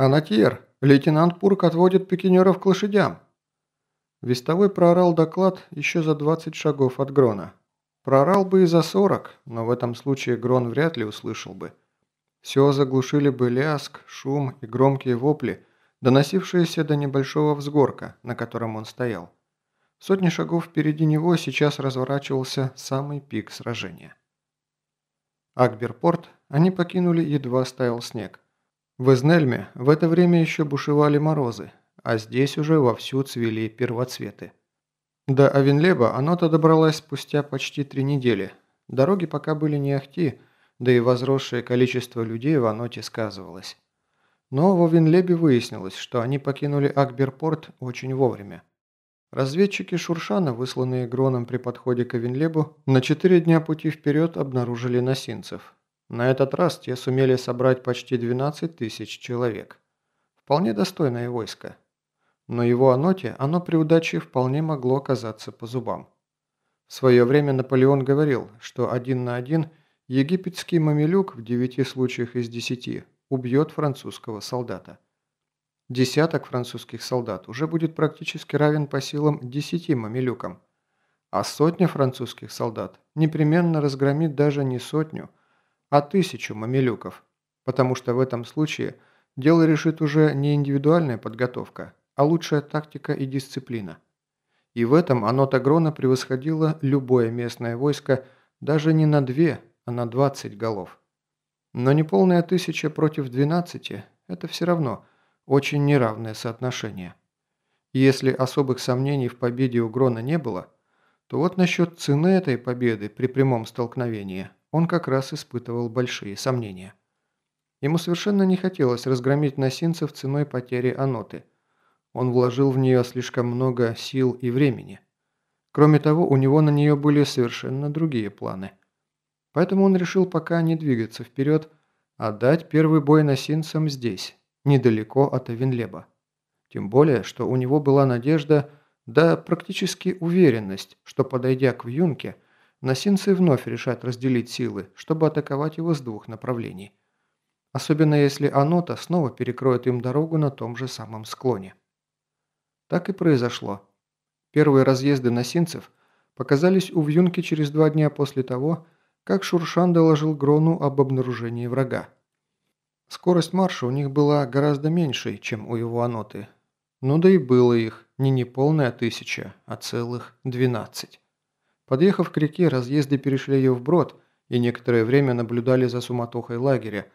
«Анатьер, лейтенант Пурк отводит пикинеров к лошадям!» Вестовой проорал доклад еще за 20 шагов от Грона. Проорал бы и за 40, но в этом случае Грон вряд ли услышал бы. Все заглушили бы ляск, шум и громкие вопли, доносившиеся до небольшого взгорка, на котором он стоял. Сотни шагов впереди него сейчас разворачивался самый пик сражения. Акберпорт они покинули, едва стаял снег. В Эзнельме в это время еще бушевали морозы, а здесь уже вовсю цвели первоцветы. До Авенлеба оно-то добралась спустя почти три недели. Дороги пока были не ахти, да и возросшее количество людей в Аноте сказывалось. Но в Авенлебе выяснилось, что они покинули Акберпорт очень вовремя. Разведчики Шуршана, высланные Гроном при подходе к Авенлебу, на четыре дня пути вперед обнаружили носинцев. На этот раз те сумели собрать почти 12 тысяч человек. Вполне достойное войско. Но его Аноте оно при удаче вполне могло оказаться по зубам. В свое время Наполеон говорил, что один на один египетский мамилюк в девяти случаях из десяти убьет французского солдата. Десяток французских солдат уже будет практически равен по силам десяти мамилюкам, а сотня французских солдат непременно разгромит даже не сотню, а тысячу мамилюков, потому что в этом случае дело решит уже не индивидуальная подготовка, а лучшая тактика и дисциплина. И в этом оно Тагрона превосходило любое местное войско даже не на две, а на двадцать голов. Но неполная тысяча против двенадцати – это все равно – очень неравное соотношение. Если особых сомнений в победе у Грона не было, то вот насчет цены этой победы при прямом столкновении он как раз испытывал большие сомнения. Ему совершенно не хотелось разгромить носинцев ценой потери аноты. Он вложил в нее слишком много сил и времени. Кроме того, у него на нее были совершенно другие планы. Поэтому он решил пока не двигаться вперед, а дать первый бой носинцам здесь, недалеко от Авенлеба. Тем более, что у него была надежда, да практически уверенность, что подойдя к Вьюнке, носинцы вновь решат разделить силы, чтобы атаковать его с двух направлений. Особенно если Анота снова перекроет им дорогу на том же самом склоне. Так и произошло. Первые разъезды носинцев показались у Вьюнки через два дня после того, как Шуршан доложил Грону об обнаружении врага. Скорость марша у них была гораздо меньшей, чем у его аноты. Ну да и было их не неполная тысяча, а целых двенадцать. Подъехав к реке, разъезды перешли ее вброд и некоторое время наблюдали за суматохой лагеря,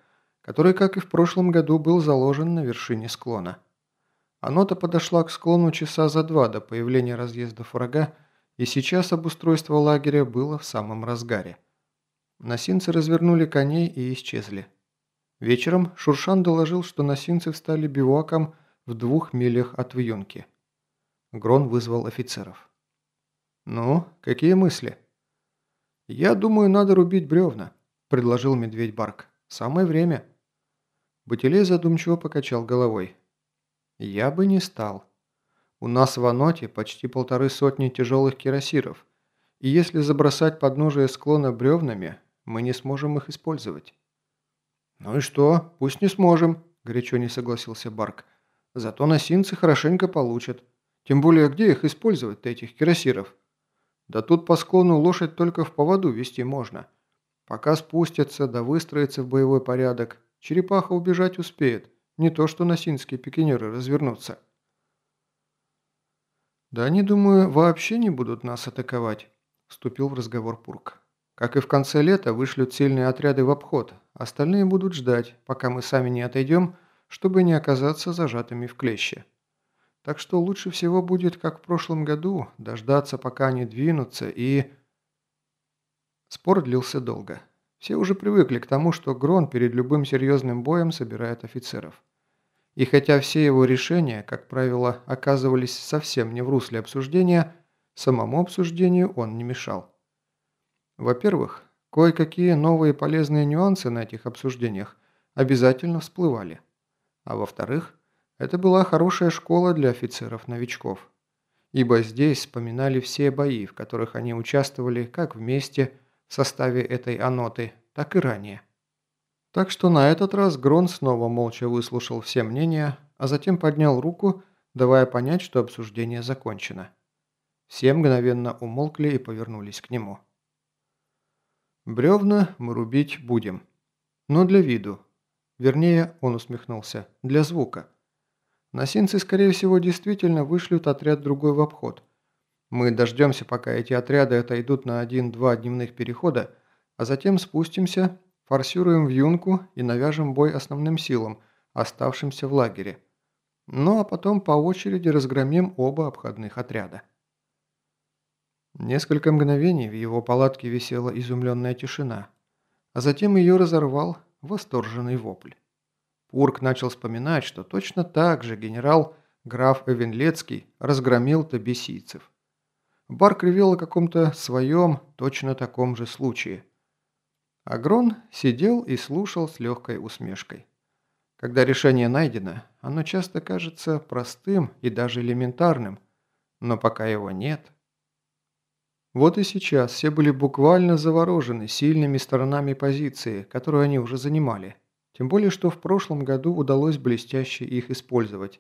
который, как и в прошлом году, был заложен на вершине склона. Анота подошла к склону часа за два до появления разъездов врага, и сейчас обустройство лагеря было в самом разгаре. Носинцы развернули коней и исчезли. Вечером Шуршан доложил, что носинцы встали бивуаком в двух милях от Вьюнки. Грон вызвал офицеров. «Ну, какие мысли?» «Я думаю, надо рубить бревна», – предложил медведь Барк. «Самое время». Батилей задумчиво покачал головой. «Я бы не стал. У нас в Аноте почти полторы сотни тяжелых кирасиров, и если забросать подножие склона бревнами, мы не сможем их использовать». «Ну и что? Пусть не сможем», – горячо не согласился Барк. «Зато носинцы хорошенько получат. Тем более, где их использовать-то, этих кирасиров? Да тут по склону лошадь только в поводу вести можно. Пока спустятся да выстроятся в боевой порядок, черепаха убежать успеет, не то что носинские пикинеры развернутся». «Да они, думаю, вообще не будут нас атаковать», – вступил в разговор Пурк. Как и в конце лета, вышлют сильные отряды в обход. Остальные будут ждать, пока мы сами не отойдем, чтобы не оказаться зажатыми в клеще. Так что лучше всего будет, как в прошлом году, дождаться, пока они двинутся и... Спор длился долго. Все уже привыкли к тому, что Грон перед любым серьезным боем собирает офицеров. И хотя все его решения, как правило, оказывались совсем не в русле обсуждения, самому обсуждению он не мешал. Во-первых, кое-какие новые полезные нюансы на этих обсуждениях обязательно всплывали. А во-вторых, это была хорошая школа для офицеров-новичков. Ибо здесь вспоминали все бои, в которых они участвовали как вместе в составе этой аноты, так и ранее. Так что на этот раз Грон снова молча выслушал все мнения, а затем поднял руку, давая понять, что обсуждение закончено. Все мгновенно умолкли и повернулись к нему. «Бревна мы рубить будем. Но для виду. Вернее, он усмехнулся, для звука. Носинцы, скорее всего, действительно вышлют отряд другой в обход. Мы дождемся, пока эти отряды отойдут на один-два дневных перехода, а затем спустимся, форсируем в юнку и навяжем бой основным силам, оставшимся в лагере. Ну а потом по очереди разгромим оба обходных отряда. Несколько мгновений в его палатке висела изумленная тишина, а затем ее разорвал восторженный вопль. Пурк начал вспоминать, что точно так же генерал граф Эвенлецкий разгромил табисийцев. Барк ревел о каком-то своем, точно таком же случае. Агрон сидел и слушал с легкой усмешкой. Когда решение найдено, оно часто кажется простым и даже элементарным, но пока его нет... Вот и сейчас все были буквально заворожены сильными сторонами позиции, которую они уже занимали. Тем более, что в прошлом году удалось блестяще их использовать.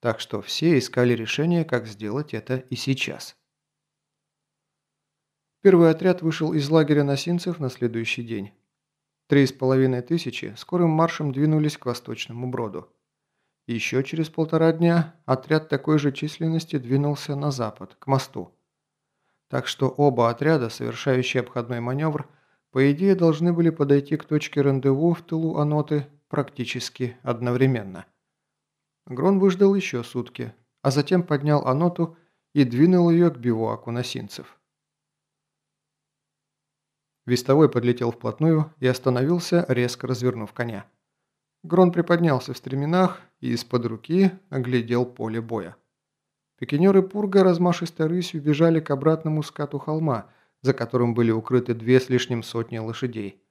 Так что все искали решение, как сделать это и сейчас. Первый отряд вышел из лагеря носинцев на следующий день. Три с половиной тысячи скорым маршем двинулись к восточному броду. Еще через полтора дня отряд такой же численности двинулся на запад, к мосту. Так что оба отряда, совершающие обходной маневр, по идее должны были подойти к точке рандеву в тылу Аноты практически одновременно. Грон выждал еще сутки, а затем поднял Аноту и двинул ее к бивуаку носинцев. Вестовой подлетел вплотную и остановился, резко развернув коня. Грон приподнялся в стременах и из-под руки оглядел поле боя. Пикинеры Пурга размашистой рысью бежали к обратному скату холма, за которым были укрыты две с лишним сотни лошадей.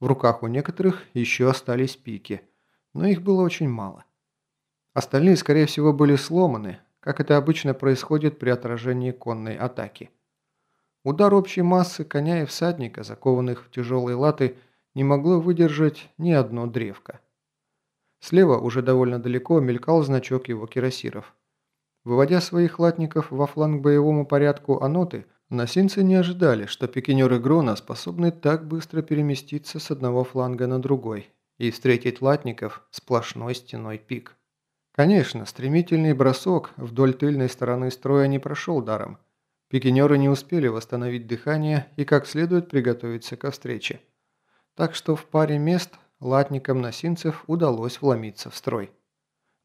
В руках у некоторых еще остались пики, но их было очень мало. Остальные, скорее всего, были сломаны, как это обычно происходит при отражении конной атаки. Удар общей массы коня и всадника, закованных в тяжелые латы, не могло выдержать ни одно древко. Слева, уже довольно далеко, мелькал значок его кирасиров. Выводя своих латников во фланг боевому порядку Аноты, носинцы не ожидали, что пикинеры Грона способны так быстро переместиться с одного фланга на другой и встретить латников сплошной стеной пик. Конечно, стремительный бросок вдоль тыльной стороны строя не прошел даром. Пикинеры не успели восстановить дыхание и как следует приготовиться ко встрече. Так что в паре мест латникам носинцев удалось вломиться в строй.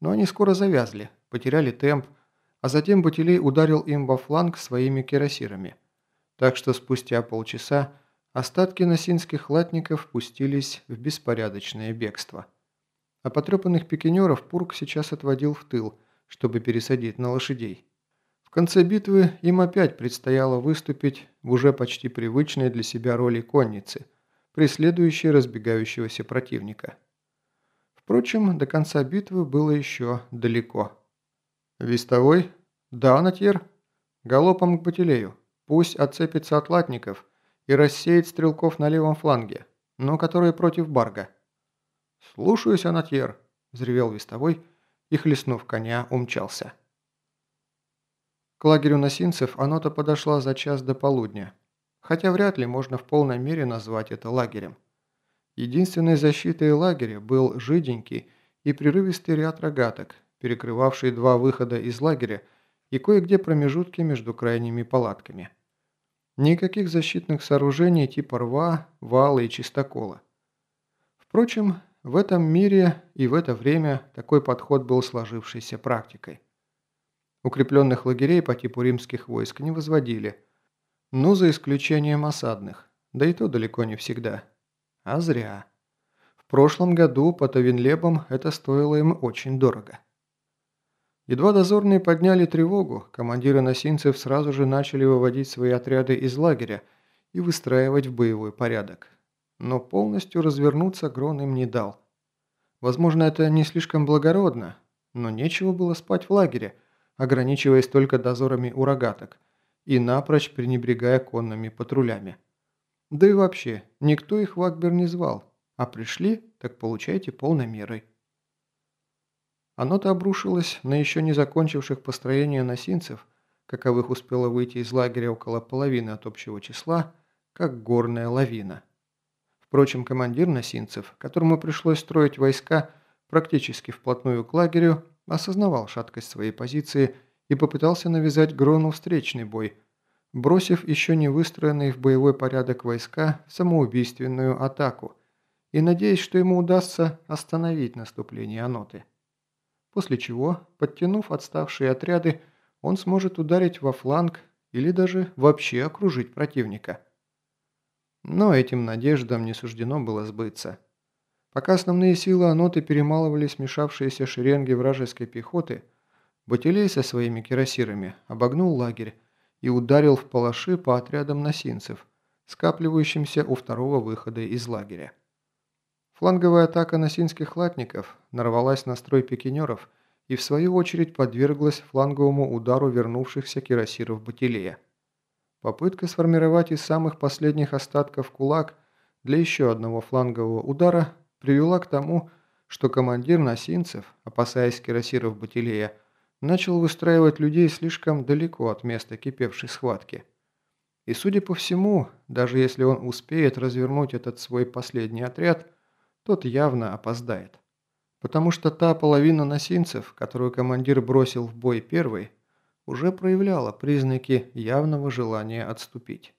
Но они скоро завязли, потеряли темп, а затем Батилей ударил им во фланг своими кирасирами. Так что спустя полчаса остатки носинских латников пустились в беспорядочное бегство. А потрепанных пикинеров Пурк сейчас отводил в тыл, чтобы пересадить на лошадей. В конце битвы им опять предстояло выступить в уже почти привычной для себя роли конницы, преследующей разбегающегося противника. Впрочем, до конца битвы было еще далеко. «Вестовой?» «Да, Натьер. Галопом к Батилею. Пусть отцепится от латников и рассеет стрелков на левом фланге, но которые против Барга». «Слушаюсь, Анатьер», – взревел Вестовой и, хлестнув коня, умчался. К лагерю носинцев Анота подошла за час до полудня, хотя вряд ли можно в полной мере назвать это лагерем. Единственной защитой лагеря был жиденький и прерывистый ряд рогаток, перекрывавший два выхода из лагеря и кое-где промежутки между крайними палатками. Никаких защитных сооружений типа рва, вала и чистокола. Впрочем, в этом мире и в это время такой подход был сложившейся практикой. Укрепленных лагерей по типу римских войск не возводили, ну за исключением осадных, да и то далеко не всегда. А зря. В прошлом году по Тавинлебам это стоило им очень дорого. Едва дозорные подняли тревогу, командиры носинцев сразу же начали выводить свои отряды из лагеря и выстраивать в боевой порядок. Но полностью развернуться Грон им не дал. Возможно, это не слишком благородно, но нечего было спать в лагере, ограничиваясь только дозорами у рогаток и напрочь пренебрегая конными патрулями. Да и вообще, никто их в Акбер не звал, а пришли, так получайте полной мерой. Оно-то обрушилось на еще не закончивших построение носинцев, каковых успело выйти из лагеря около половины от общего числа, как горная лавина. Впрочем, командир носинцев, которому пришлось строить войска практически вплотную к лагерю, осознавал шаткость своей позиции и попытался навязать Грону встречный бой, бросив еще не выстроенные в боевой порядок войска в самоубийственную атаку и надеясь, что ему удастся остановить наступление Аноты. После чего, подтянув отставшие отряды, он сможет ударить во фланг или даже вообще окружить противника. Но этим надеждам не суждено было сбыться. Пока основные силы Аноты перемалывали смешавшиеся шеренги вражеской пехоты, Батилей со своими кирасирами обогнул лагерь и ударил в палаши по отрядам носинцев, скапливающимся у второго выхода из лагеря. Фланговая атака носинских латников нарвалась на строй пикинеров и в свою очередь подверглась фланговому удару вернувшихся кирасиров Батилея. Попытка сформировать из самых последних остатков кулак для еще одного флангового удара привела к тому, что командир носинцев, опасаясь кирасиров Батилея, начал выстраивать людей слишком далеко от места кипевшей схватки. И судя по всему, даже если он успеет развернуть этот свой последний отряд, тот явно опоздает. Потому что та половина носинцев, которую командир бросил в бой первой, уже проявляла признаки явного желания отступить.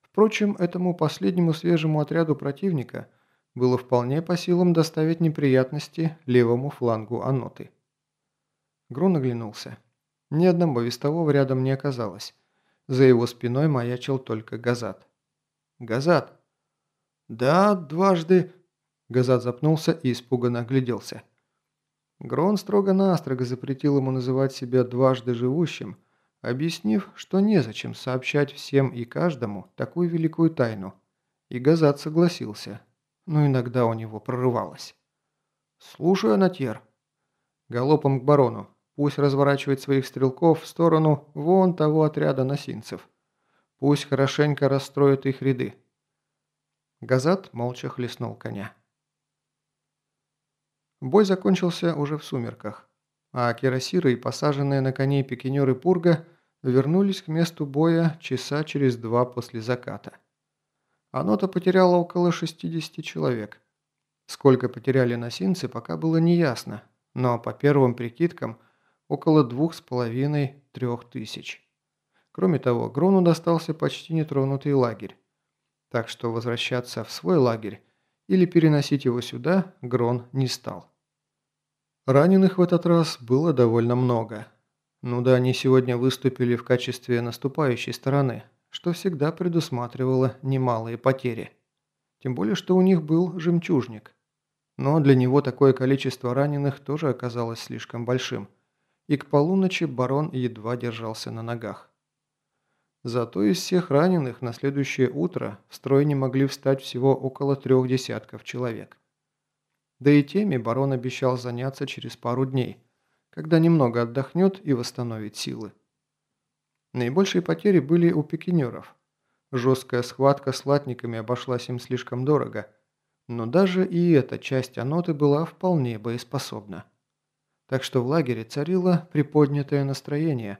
Впрочем, этому последнему свежему отряду противника было вполне по силам доставить неприятности левому флангу Аноты. Грун оглянулся. Ни одного вестового рядом не оказалось. За его спиной маячил только Газат. «Газат!» «Да, дважды...» Газат запнулся и испуганно огляделся. Грон строго-настрого запретил ему называть себя дважды живущим, объяснив, что незачем сообщать всем и каждому такую великую тайну. И Газат согласился, но иногда у него прорывалось. «Слушаю, Анатьер». Галопом к барону. Пусть разворачивает своих стрелков в сторону вон того отряда носинцев. Пусть хорошенько расстроит их ряды. Газат молча хлестнул коня. Бой закончился уже в сумерках, а кирасиры и посаженные на коней пикинеры Пурга вернулись к месту боя часа через два после заката. Оно-то потеряло около 60 человек. Сколько потеряли носинцы, пока было неясно, но по первым прикидкам – около двух с половиной-трех тысяч. Кроме того, Грону достался почти нетронутый лагерь. Так что возвращаться в свой лагерь или переносить его сюда Грон не стал. Раненых в этот раз было довольно много. Ну да, они сегодня выступили в качестве наступающей стороны, что всегда предусматривало немалые потери. Тем более, что у них был жемчужник. Но для него такое количество раненых тоже оказалось слишком большим – и к полуночи барон едва держался на ногах. Зато из всех раненых на следующее утро в строй не могли встать всего около трех десятков человек. Да и теми барон обещал заняться через пару дней, когда немного отдохнет и восстановит силы. Наибольшие потери были у пикинеров. Жесткая схватка с латниками обошлась им слишком дорого, но даже и эта часть аноты была вполне боеспособна так что в лагере царило приподнятое настроение,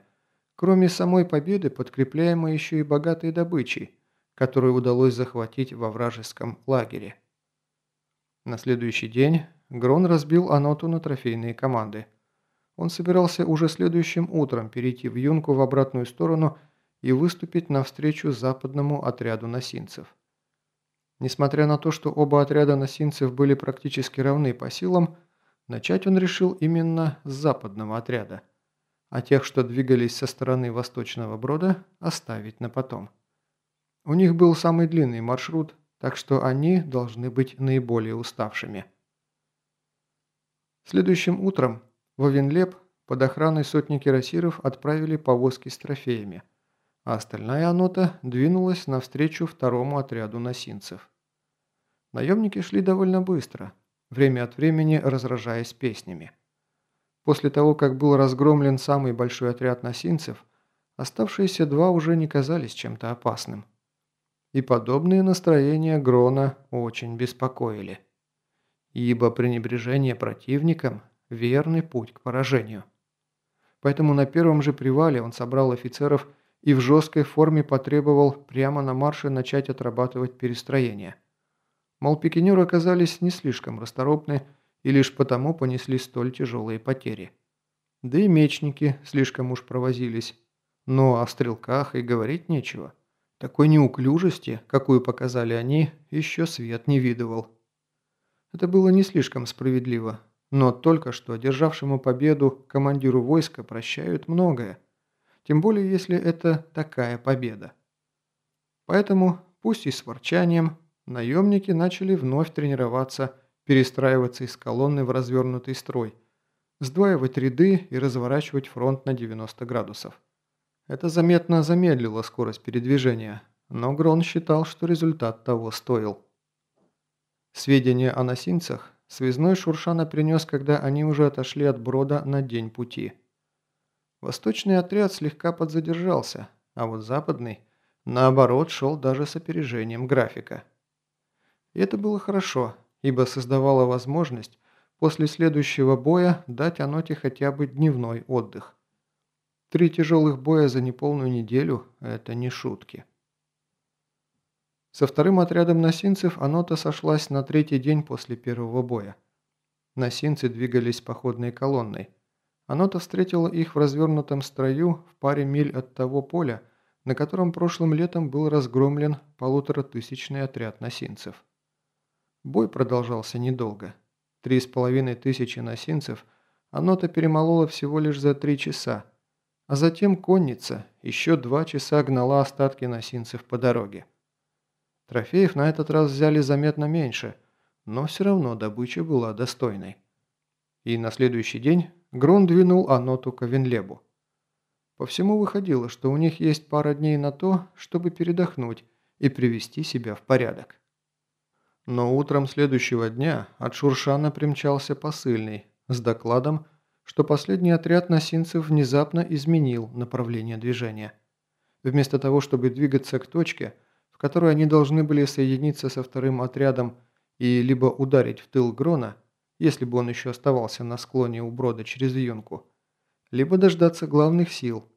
кроме самой победы, подкрепляемой еще и богатой добычей, которую удалось захватить во вражеском лагере. На следующий день Грон разбил Аноту на трофейные команды. Он собирался уже следующим утром перейти в Юнку в обратную сторону и выступить навстречу западному отряду носинцев. Несмотря на то, что оба отряда носинцев были практически равны по силам, Начать он решил именно с западного отряда, а тех, что двигались со стороны восточного брода, оставить на потом. У них был самый длинный маршрут, так что они должны быть наиболее уставшими. Следующим утром в Овенлеп под охраной сотни кирасиров отправили повозки с трофеями, а остальная анота двинулась навстречу второму отряду носинцев. Наемники шли довольно быстро – время от времени разражаясь песнями. После того, как был разгромлен самый большой отряд носинцев, оставшиеся два уже не казались чем-то опасным. И подобные настроения Грона очень беспокоили. Ибо пренебрежение противником – верный путь к поражению. Поэтому на первом же привале он собрал офицеров и в жесткой форме потребовал прямо на марше начать отрабатывать перестроение. Мол, пикинеры оказались не слишком расторопны и лишь потому понесли столь тяжелые потери. Да и мечники слишком уж провозились. Но о стрелках и говорить нечего. Такой неуклюжести, какую показали они, еще свет не видывал. Это было не слишком справедливо, но только что одержавшему победу командиру войска прощают многое. Тем более, если это такая победа. Поэтому, пусть и с ворчанием, наемники начали вновь тренироваться, перестраиваться из колонны в развернутый строй, сдваивать ряды и разворачивать фронт на 90 градусов. Это заметно замедлило скорость передвижения, но Грон считал, что результат того стоил. Сведения о носинцах связной Шуршана принес, когда они уже отошли от брода на день пути. Восточный отряд слегка подзадержался, а вот западный, наоборот, шел даже с опережением графика. И это было хорошо, ибо создавало возможность после следующего боя дать Аноте хотя бы дневной отдых. Три тяжелых боя за неполную неделю – это не шутки. Со вторым отрядом носинцев Анота сошлась на третий день после первого боя. Носинцы двигались походной колонной. Анота встретила их в развернутом строю в паре миль от того поля, на котором прошлым летом был разгромлен полуторатысячный отряд носинцев. Бой продолжался недолго. Три с половиной тысячи носинцев Анота перемолола всего лишь за три часа, а затем конница еще два часа гнала остатки носинцев по дороге. Трофеев на этот раз взяли заметно меньше, но все равно добыча была достойной. И на следующий день Грон двинул Аноту к Авенлебу. По всему выходило, что у них есть пара дней на то, чтобы передохнуть и привести себя в порядок. Но утром следующего дня от Шуршана примчался посыльный с докладом, что последний отряд носинцев внезапно изменил направление движения. Вместо того, чтобы двигаться к точке, в которой они должны были соединиться со вторым отрядом и либо ударить в тыл Грона, если бы он еще оставался на склоне у брода через юнку, либо дождаться главных сил,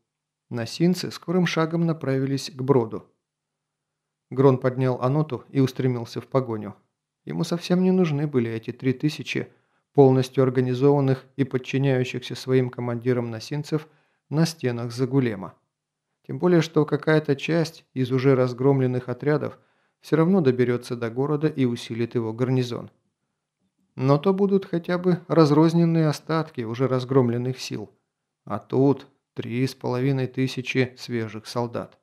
носинцы скорым шагом направились к броду. Грон поднял Аноту и устремился в погоню. Ему совсем не нужны были эти три тысячи полностью организованных и подчиняющихся своим командирам носинцев на стенах Загулема. Тем более, что какая-то часть из уже разгромленных отрядов все равно доберется до города и усилит его гарнизон. Но то будут хотя бы разрозненные остатки уже разгромленных сил. А тут три с половиной тысячи свежих солдат.